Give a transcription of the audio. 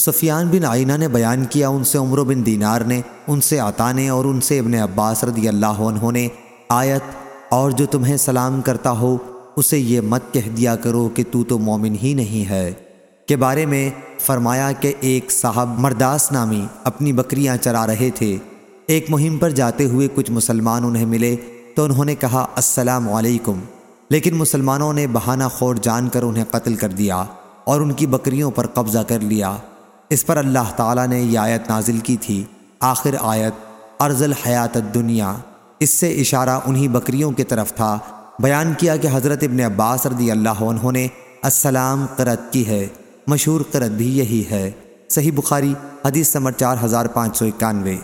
سفیان بن آئینہ نے بیان کیا ان سے عمر بن دینار نے، ان سے عطا نے اور ان سے ابن عباس رضی اللہ عنہ نے آیت، اور جو تمہیں سلام کرتا ہو، اسے یہ مت کہہ دیا کرو کہ تو تو مومن ہی نہیں ہے۔ کے بارے میں فرمایا کہ ایک صاحب مرداس نامی اپنی بکریاں چرا رہے تھے۔ ایک مہم پر جاتے ہوئے کچھ مسلمان انہیں ملے، تو انہوں نے کہا، السلام علیکم۔ لیکن مسلمانوں نے بہانہ خور جان کر انہیں قتل کر دیا اور ان کی بکریوں پر قبضہ کر لیا۔ اس پر اللہ تعالیٰ نے یہ آیت نازل کی تھی۔ آخر آیت ارض الحیات الدنیا۔ اس سے اشارہ انہی بکریوں کی طرف تھا۔ بیان کیا کہ حضرت ابن عباس رضی اللہ عنہ نے السلام قرت کی ہے۔ مشہور قرت بھی یہی ہے۔ صحیح بخاری، حدیث سمر چار ہزار پانچ سو اکانوے۔